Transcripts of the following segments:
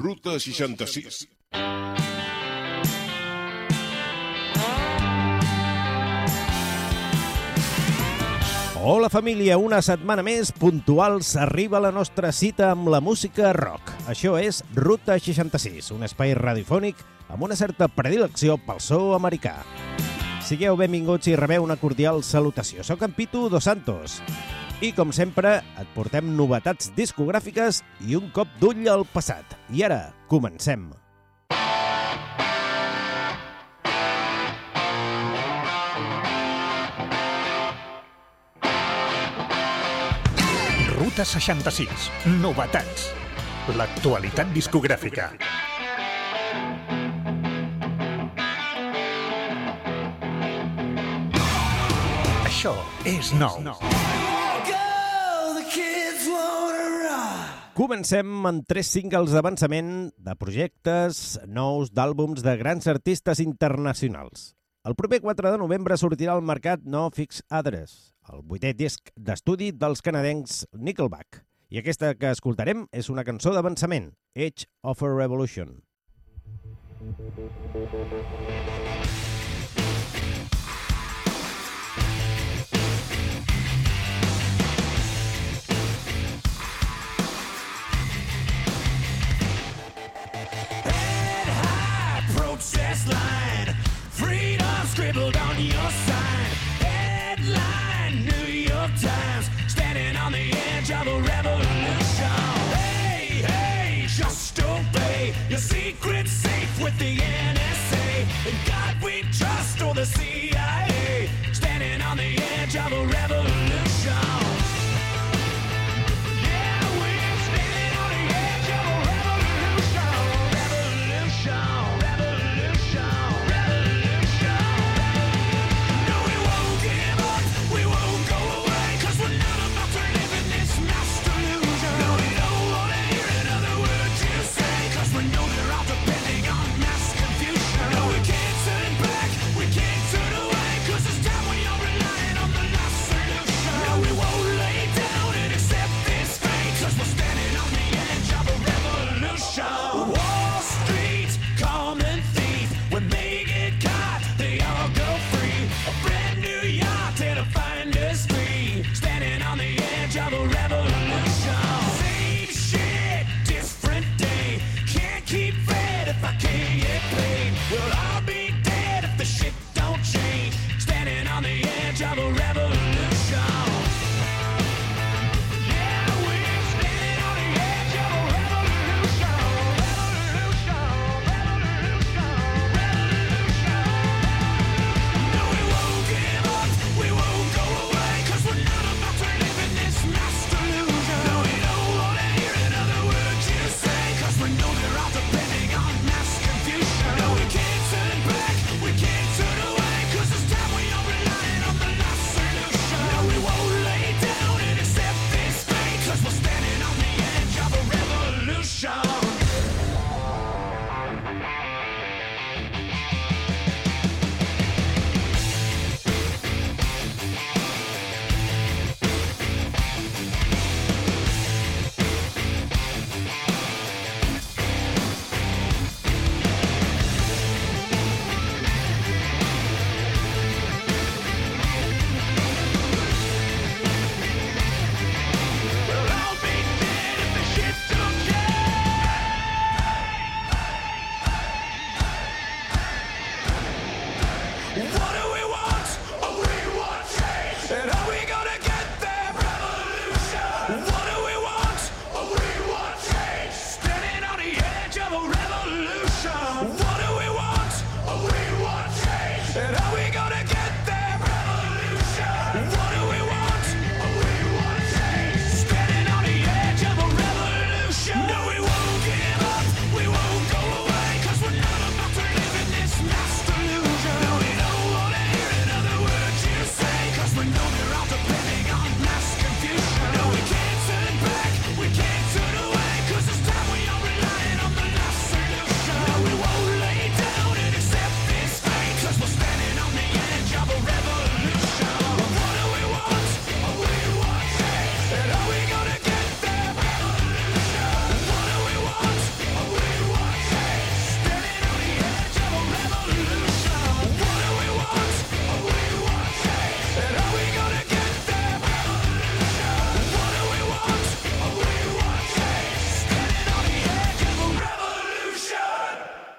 Ruta 66. Hola família, una setmana més puntuals arriba la nostra cita amb la música rock. Això és Ruta 66, un espai radiofònic amb una certa predilecció pel so americà. Sigueu benvinguts i rebeu una cordial salutació. Soc en Pitu Dos Santos. I, com sempre, et portem novetats discogràfiques i un cop d'ull al passat. I ara, comencem. Ruta 66. Novetats. L'actualitat discogràfica. Això és nou. Comencem amb tres singles d'avançament de projectes nous d'àlbums de grans artistes internacionals. El proper 4 de novembre sortirà al mercat No Fix Address, el vuitè disc d'estudi dels canadencs Nickelback. I aquesta que escoltarem és una cançó d'avançament, Age of a Revolution. Your secret's safe with the NSA. In God we trust or the CIA.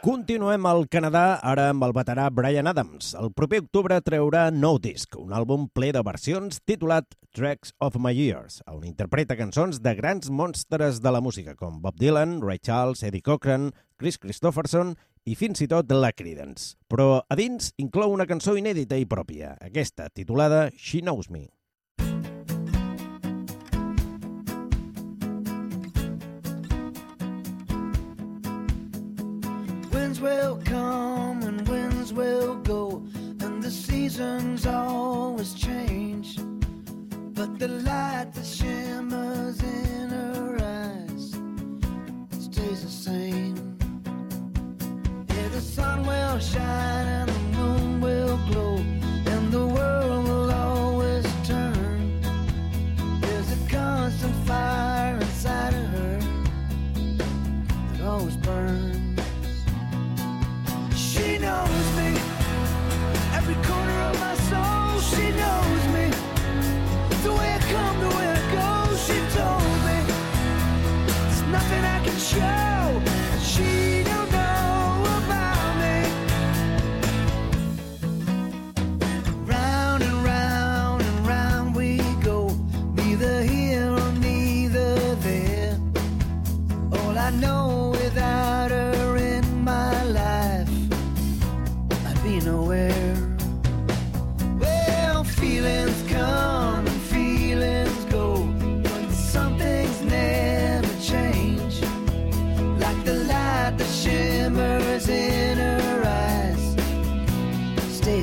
Continuem al Canadà, ara amb el veterà Brian Adams. El proper octubre treurà Nou Disc, un àlbum ple de versions titulat Tracks of My Years, on interpreta cançons de grans monstres de la música, com Bob Dylan, Ray Charles, Eddie Cochran, Chris Christopherson i fins i tot la Creedence. Però a dins inclou una cançó inèdita i pròpia, aquesta, titulada She Knows Me. Will come and winds will go, and the seasons always change. But the light that shimmers in her eyes stays the same. Yeah, the sun will shine Yeah.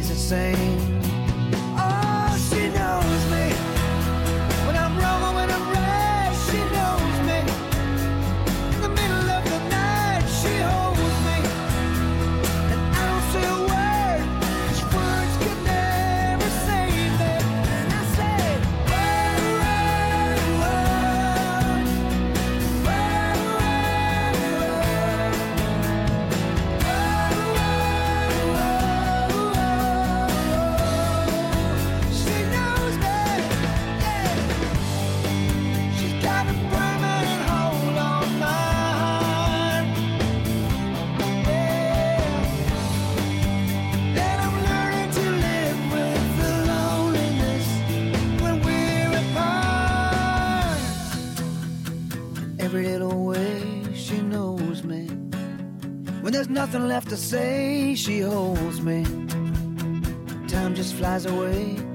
Stays the same. Say, she holds me. Time just flies away.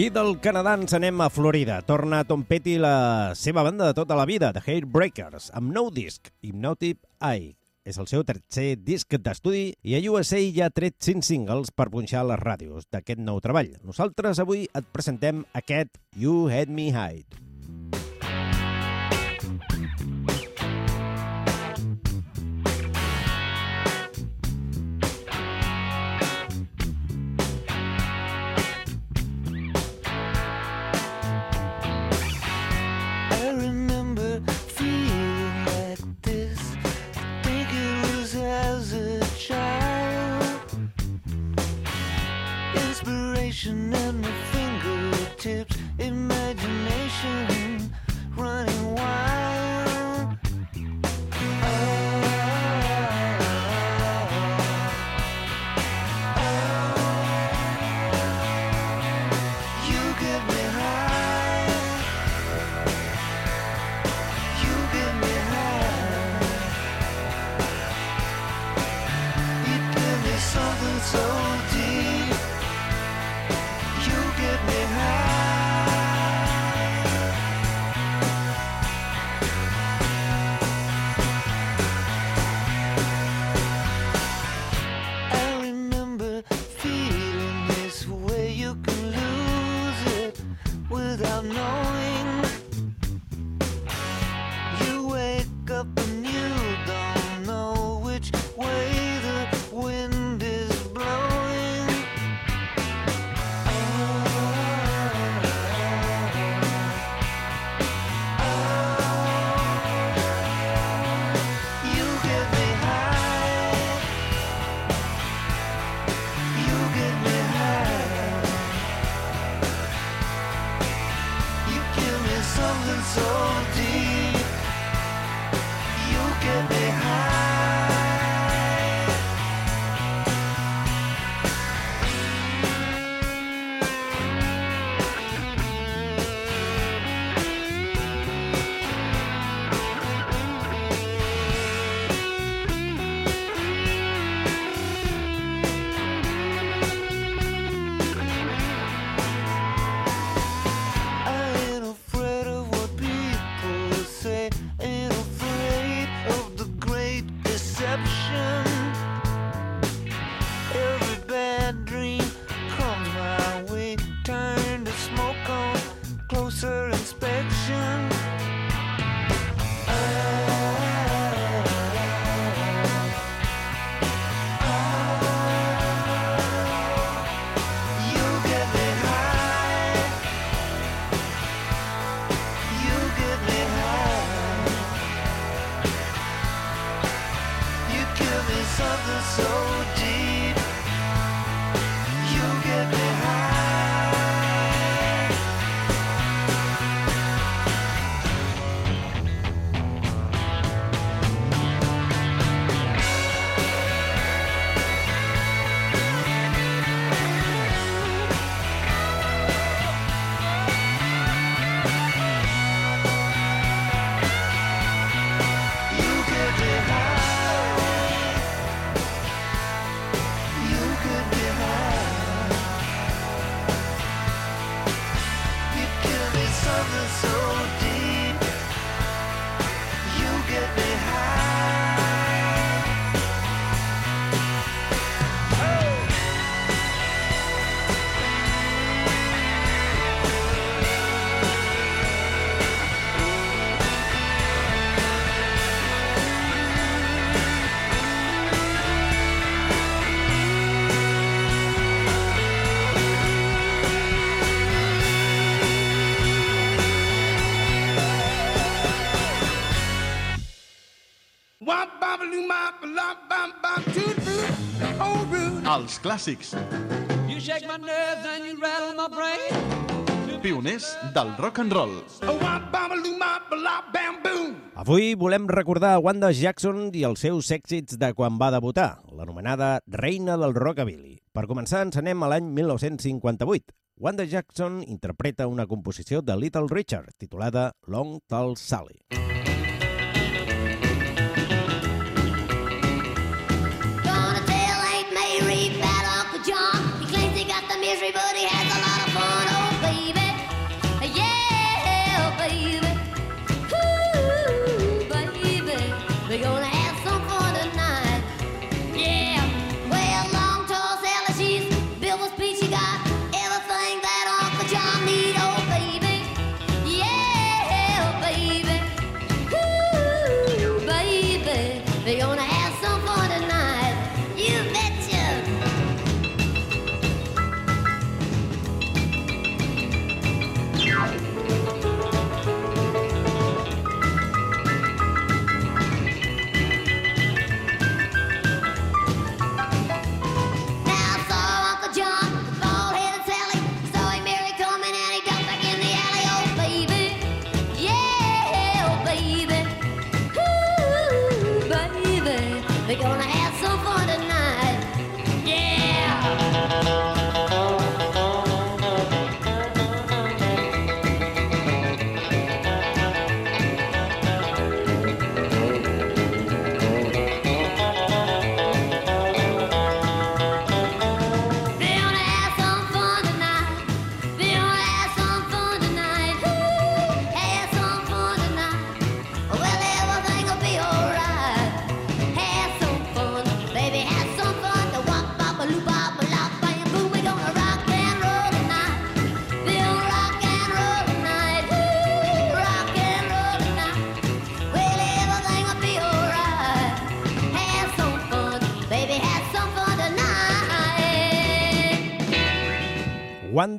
I del Canadà ens anem a Florida. Torna Tom Petty la seva banda de tota la vida, The Hairbreakers, amb nou disc, Hypnotic Eye. És el seu tercer disc d'estudi i a USA ja ha tret 5 singles per punxar les ràdios d'aquest nou treball. Nosaltres avui et presentem aquest You Had Me Hide. clàssics. Pioners del rock and roll. Avui volem recordar Wanda Jackson i els seus èxits de quan va debutar, l'anomenada reina del rockabilly. Per començar, ens anem a l'any 1958. Wanda Jackson interpreta una composició de Little Richard, titulada Long Tall Sally. Mm -hmm.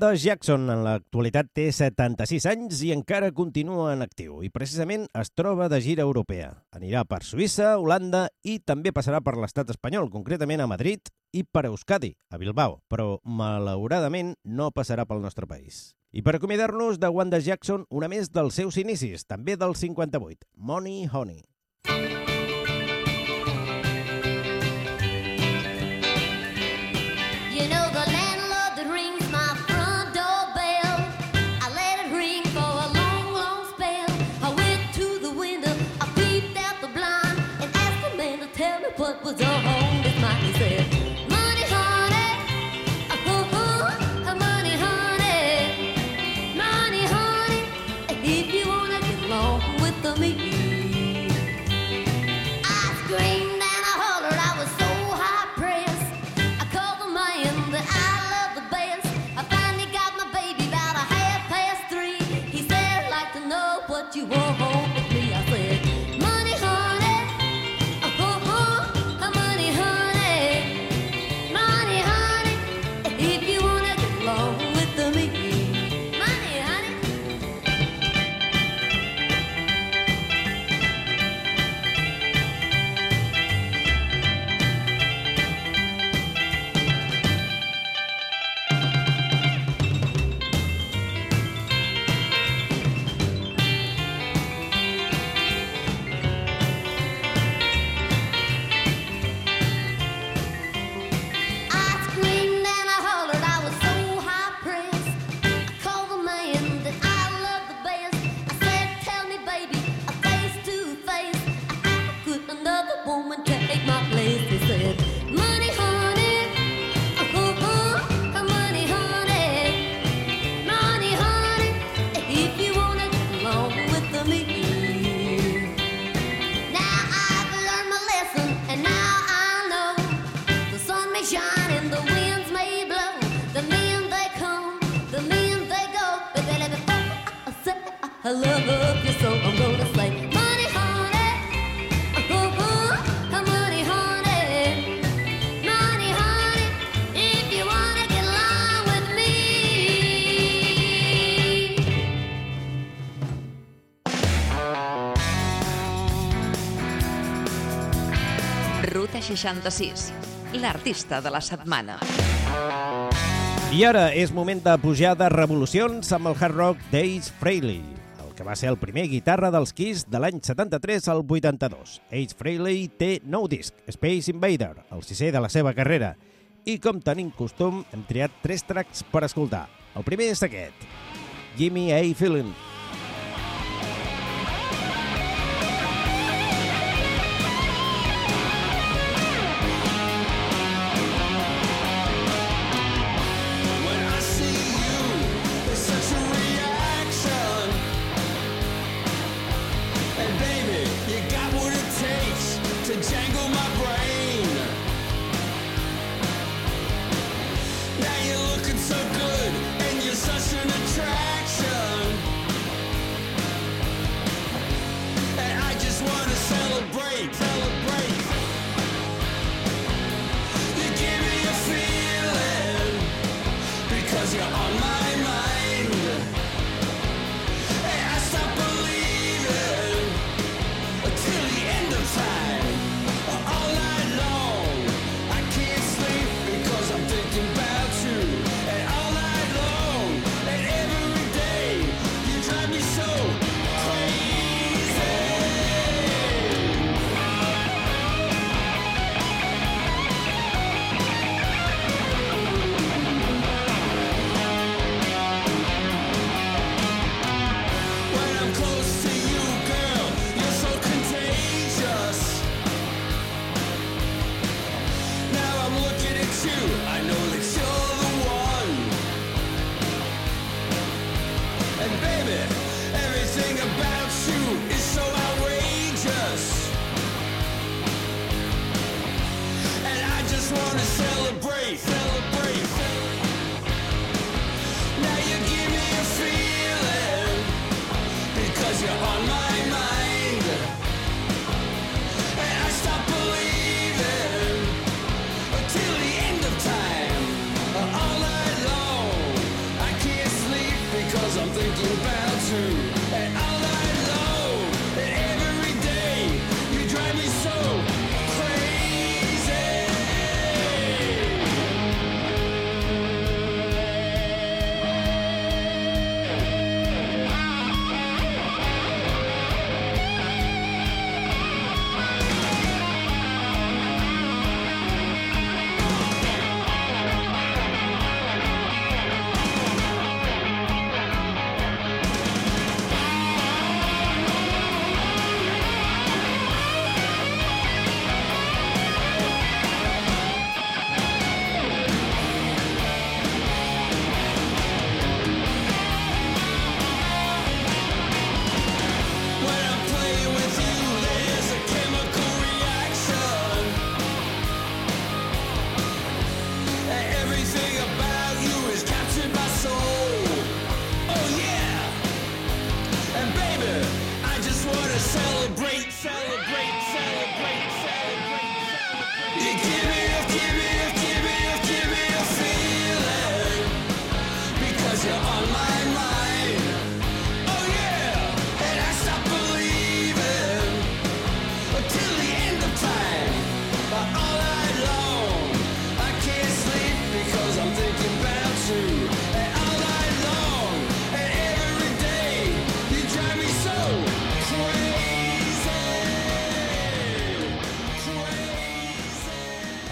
Wanda Jackson en l'actualitat té 76 anys i encara continua en actiu i precisament es troba de gira europea. Anirà per Suïssa, Holanda i també passarà per l'estat espanyol, concretament a Madrid i per Euskadi, a Bilbao, però malauradament no passarà pel nostre país. I per acomiadar-nos de Wanda Jackson, una més dels seus inicis, també del 58, Money Honey. 66, l'artista de la setmana. I ara és moment de pujar de revolucions amb el hard rock Dave Frehley, el que va ser el primer guitarra dels Kiss de l'any 73 al 82. Ace Frehley té nou disc, Space Invader, el sisè de la seva carrera, i com tenim costum, hem triat tres tracks per escoltar. El primer és aquest, Gimme a Feeling,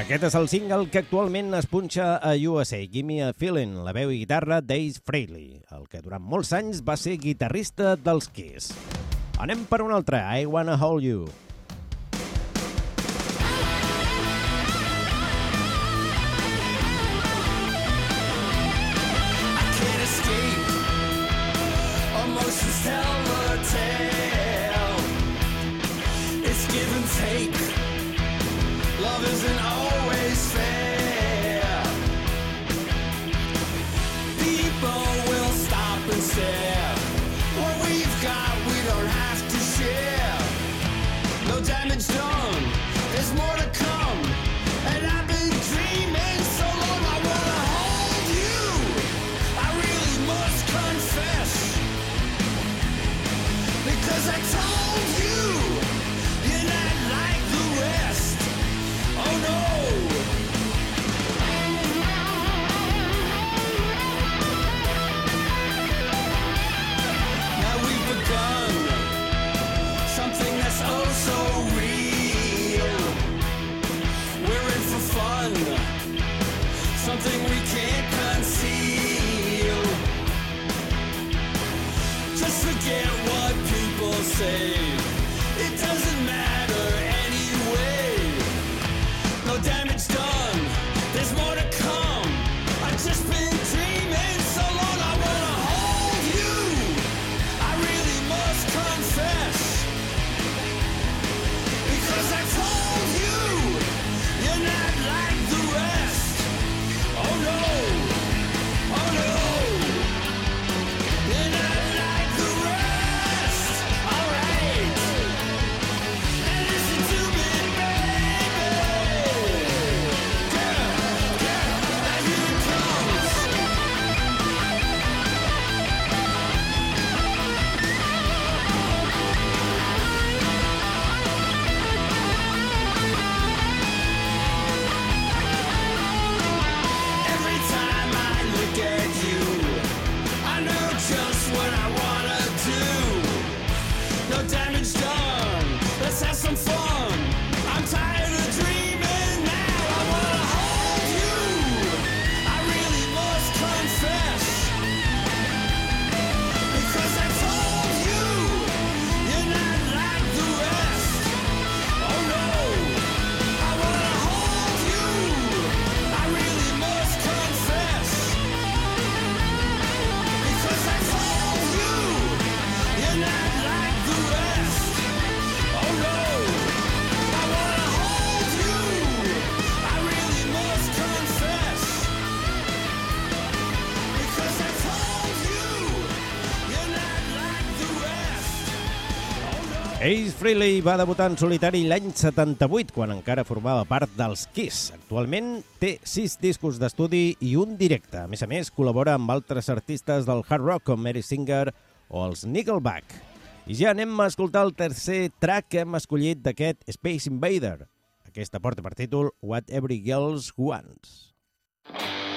Aquest és el single que actualment es punxa a USA, Give Me a Feeling, la veu i guitarra d'Ace Frehley, el que durant molts anys va ser guitarrista dels Kiss. Anem per un altre, I Wanna Hold You. Frehley va debutar en solitari l'any 78, quan encara formava part dels Kiss. Actualment té sis discos d'estudi i un directe. A més a més, col·labora amb altres artistes del hard rock com Mary Singer o els Nickelback. I ja anem a escoltar el tercer track que hem escollit d'aquest Space Invader. Aquesta porta per títol What Every Girl Wants. I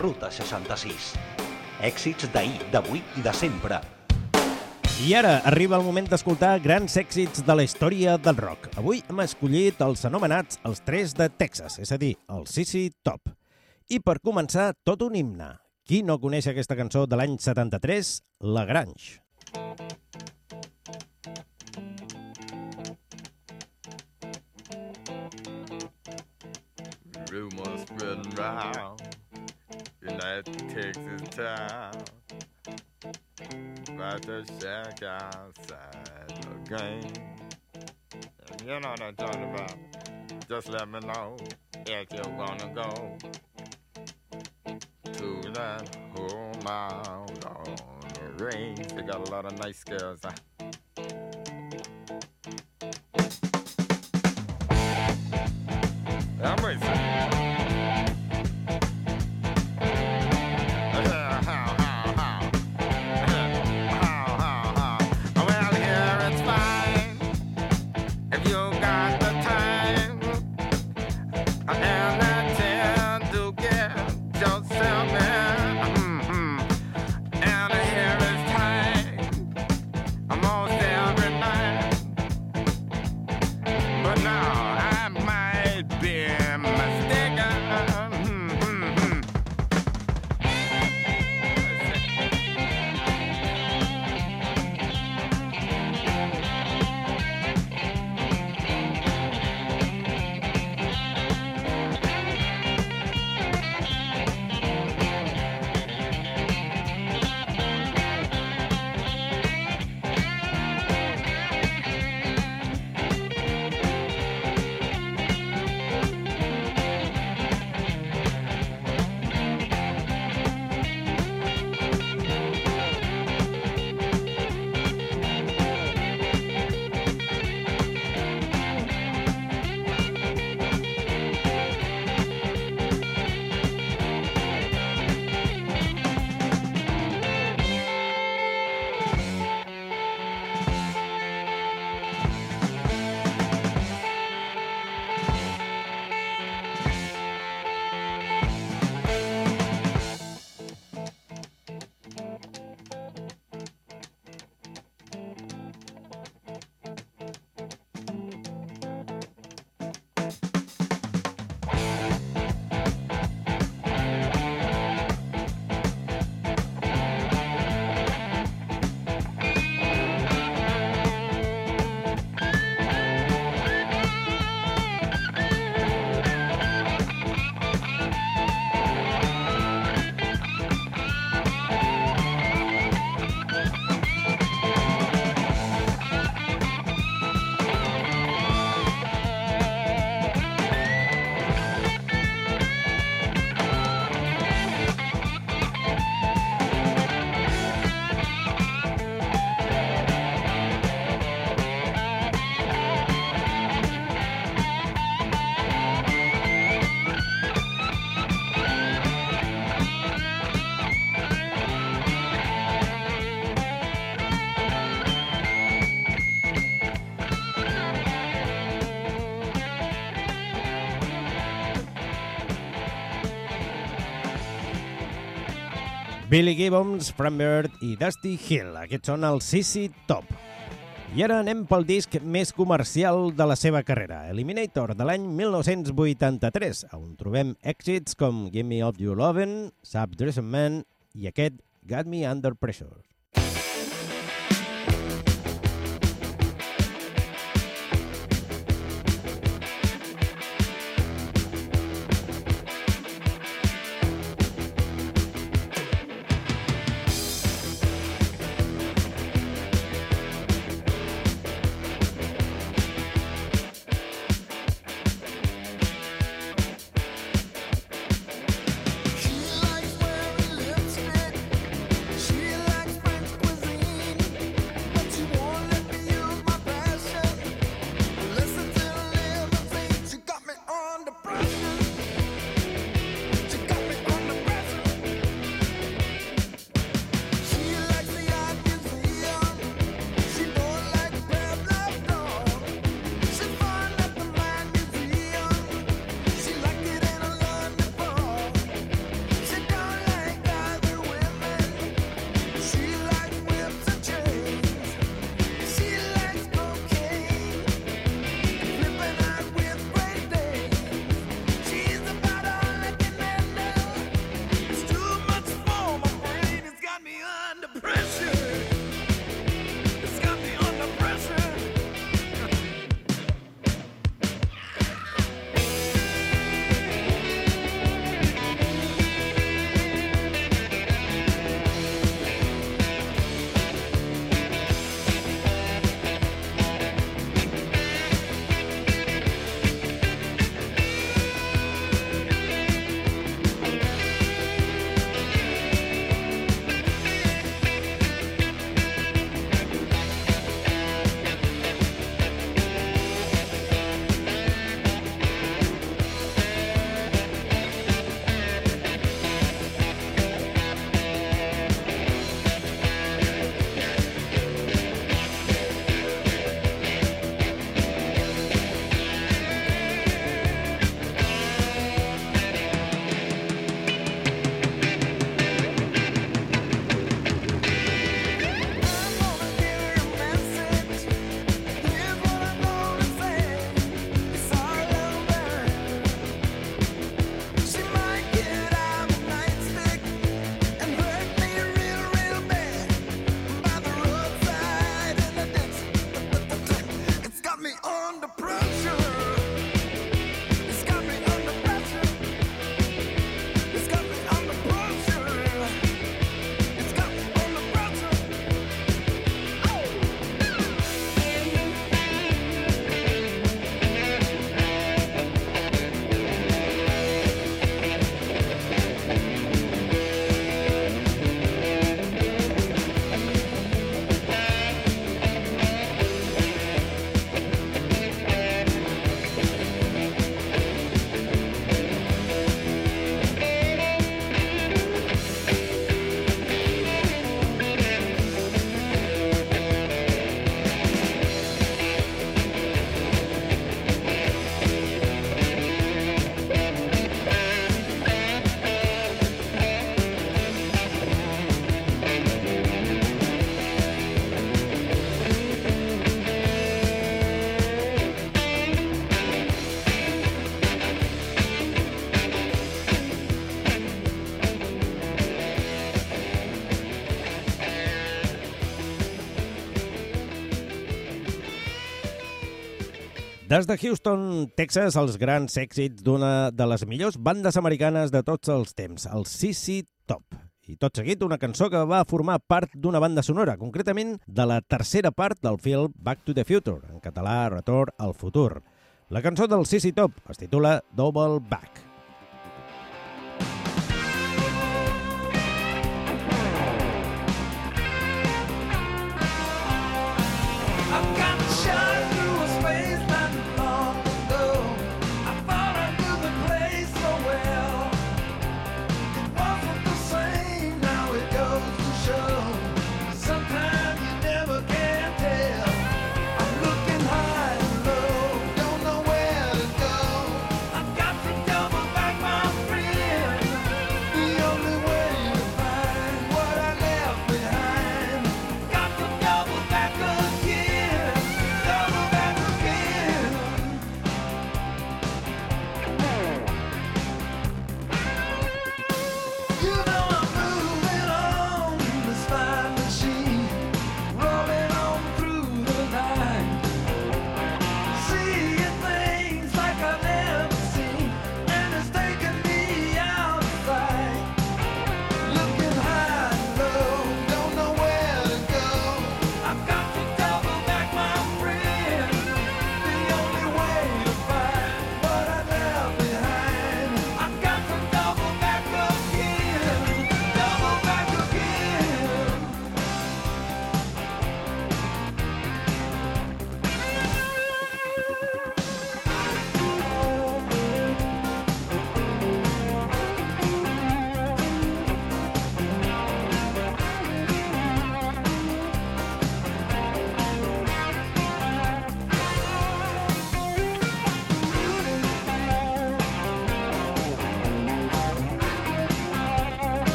Ruta 66. Èxits d'ahir, d'avui i de sempre. I ara arriba el moment d'escoltar grans èxits de la història del rock. Avui hem escollit els anomenats els tres de Texas, és a dir, el Sissy Top. I per començar, tot un himne. Qui no coneix aquesta cançó de l'any 73? La Grange. Rumors spreading round in that Texas town about the shack outside the game. You know what I'm talking about. Just let me know if you wanna go to that whole mile on the range. They got a lot of nice girls. I'm racing. Billy Gibbons, Fran Bird i Dusty Hill. Aquests són els CC Top. I ara anem pel disc més comercial de la seva carrera, Eliminator, de l'any 1983, on trobem èxits com Give Me Up You Lovin', Sub Dressing Man i aquest Got Me Under Pressure. Des de Houston, Texas, els grans èxits d'una de les millors bandes americanes de tots els temps, el CC Top. I tot seguit una cançó que va formar part d'una banda sonora, concretament de la tercera part del film Back to the Future, en català Retorn al futur. La cançó del CC Top es titula Double Back.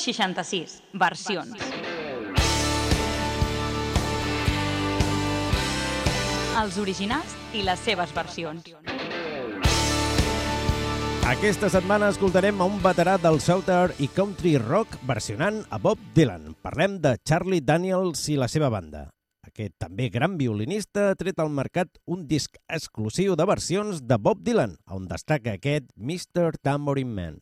66, versions. Els originals i les seves versions. Aquesta setmana escoltarem a un veterà del Southern i Country Rock versionant a Bob Dylan. Parlem de Charlie Daniels i la seva banda. Aquest també gran violinista ha tret al mercat un disc exclusiu de versions de Bob Dylan, on destaca aquest Mr. Tambourine Man.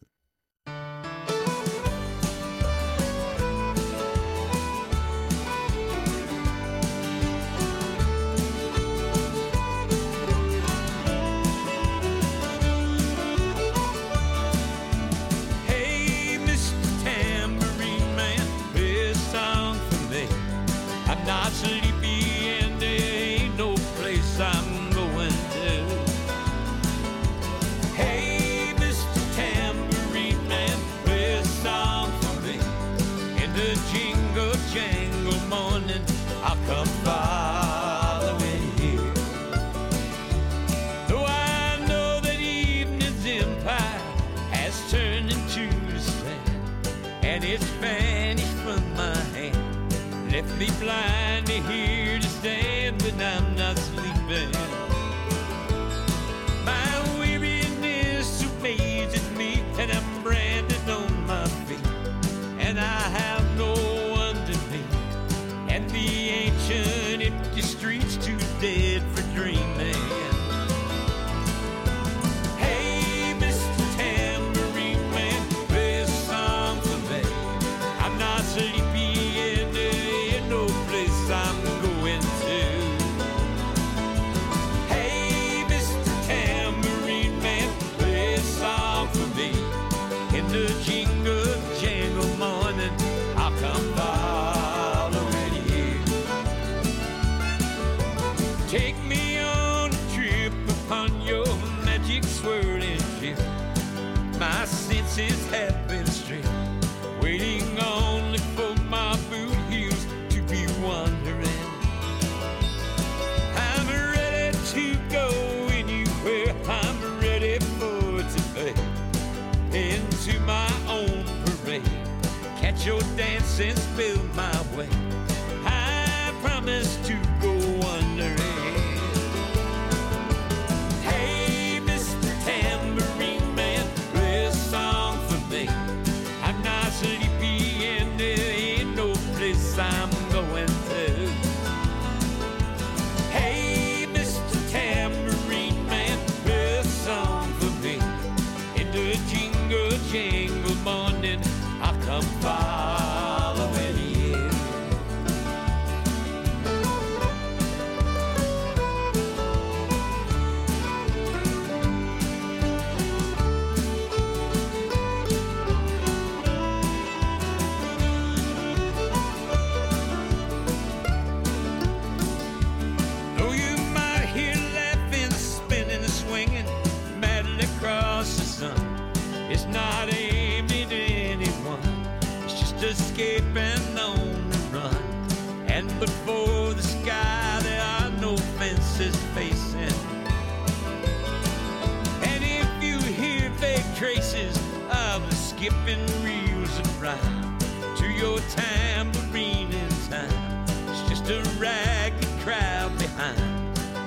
tambourine in time. It's just a ragged crowd behind.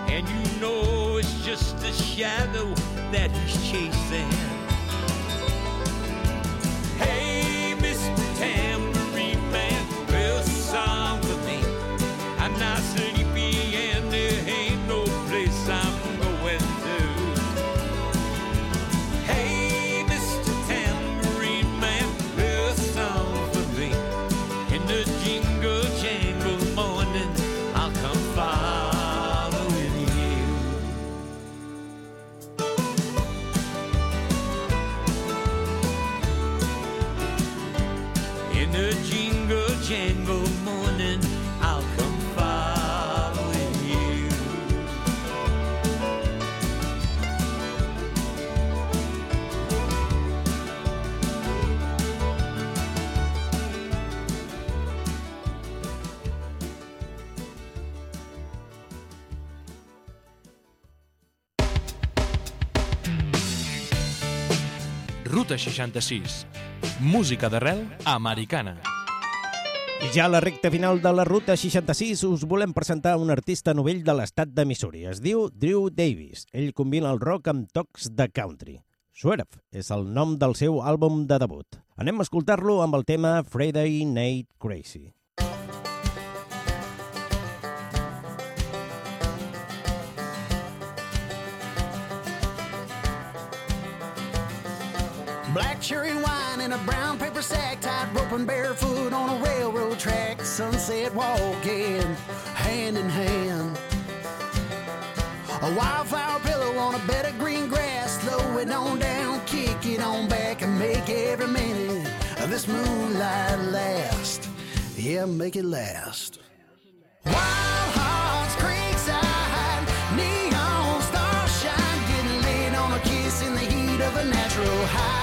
And you know it's just a shadow that he's chasing. 66. Música d'arrel americana. Ja a la recta final de la ruta 66 us volem presentar un artista novell de l'estat de Missouri. Es diu Drew Davis. Ell combina el rock amb tocs de country. Swerve és el nom del seu àlbum de debut. Anem a escoltar-lo amb el tema Friday Night Crazy. Black cherry wine in a brown paper sack, tied roping barefoot on a railroad track. Sunset walking, hand in hand. A wildflower pillow on a bed of green grass. Slow it on down, kick it on back, and make every minute of this moonlight last. Yeah, make it last. Wild creekside, neon stars shine, getting laid on a kiss in the heat of a natural high.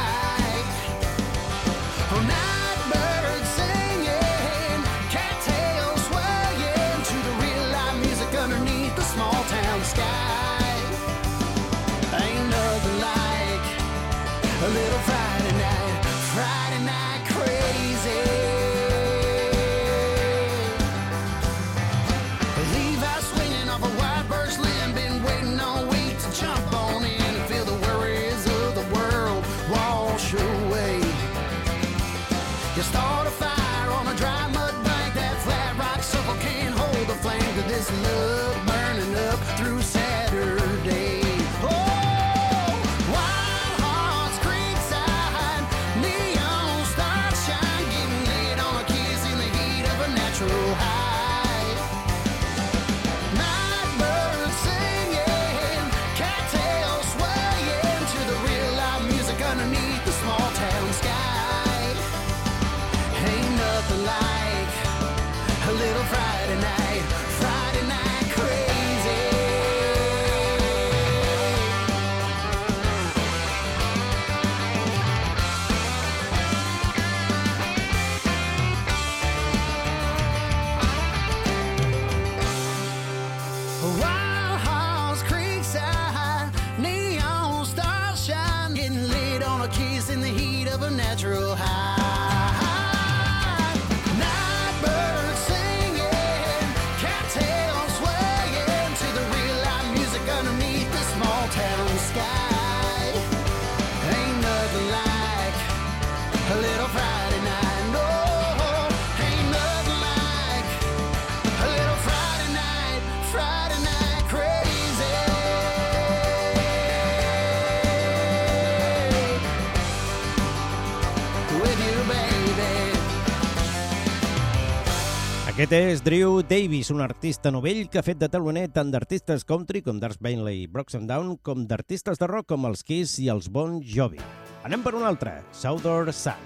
Aquest és Drew Davis, un artista novell que ha fet de taloner tant d'artistes country com d'Ars Bainley i Broxham Down com d'artistes de rock com els Kiss i els Bon Jovi. Anem per un altre, Southern Sun.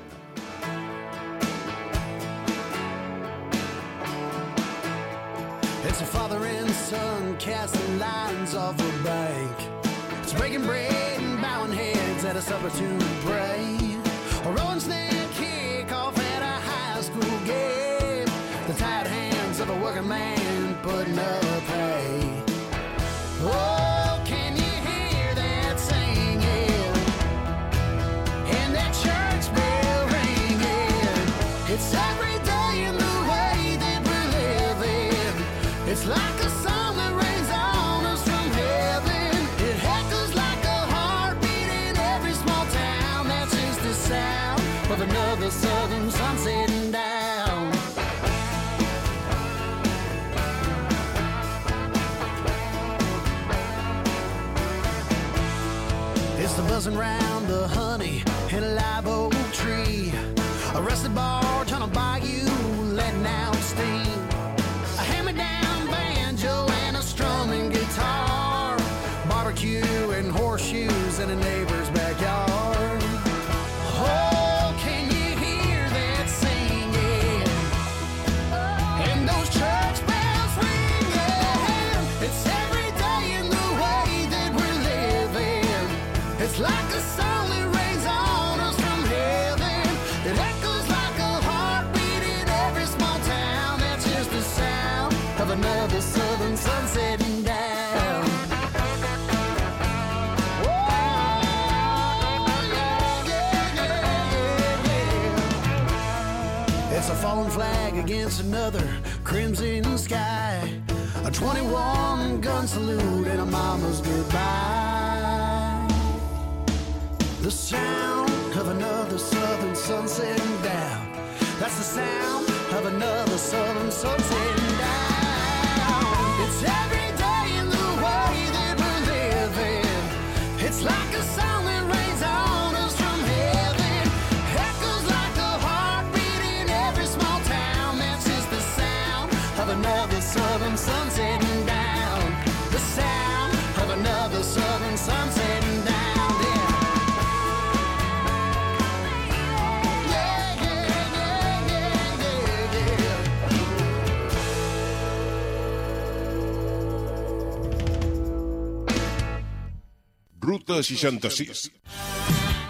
It's a father and son casting lines off a bank. It's breaking bread and bowing heads at a supper to pray. A rolling snare It's the buzzing round the honey in a live oak tree. A rusted barge on a bayou letting out steam. Another crimson sky. A 21 gun salute and a mama's goodbye. The sound of another southern sun setting down. That's the sound of another southern sun setting down. Ruta 66.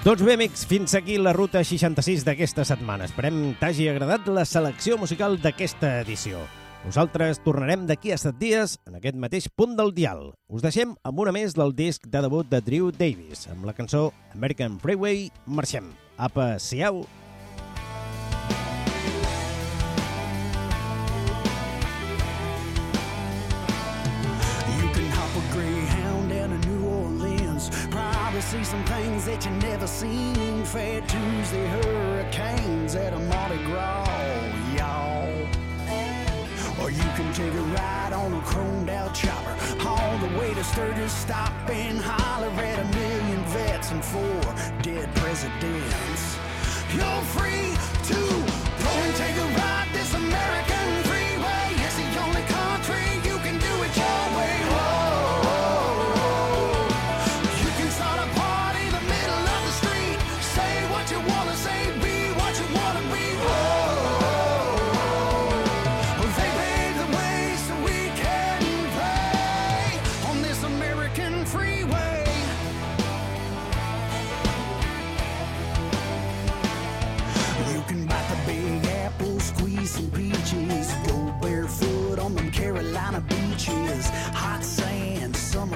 Doncs bé, amics, fins aquí la ruta 66 d'aquesta setmana. Esperem t'hagi agradat la selecció musical d'aquesta edició. Nosaltres tornarem d'aquí a set dies en aquest mateix punt del dial. Us deixem amb una més del disc de debut de Drew Davis, amb la cançó American Freeway. Marxem. Apa, siau! See some things that you never seen. Fat Tuesday hurricanes at a Mardi Gras, y'all. Or you can take a ride on a chromed out chopper all the way to Sturgis. Stop and holler at a million vets and four dead presidents. You're free to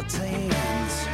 teens.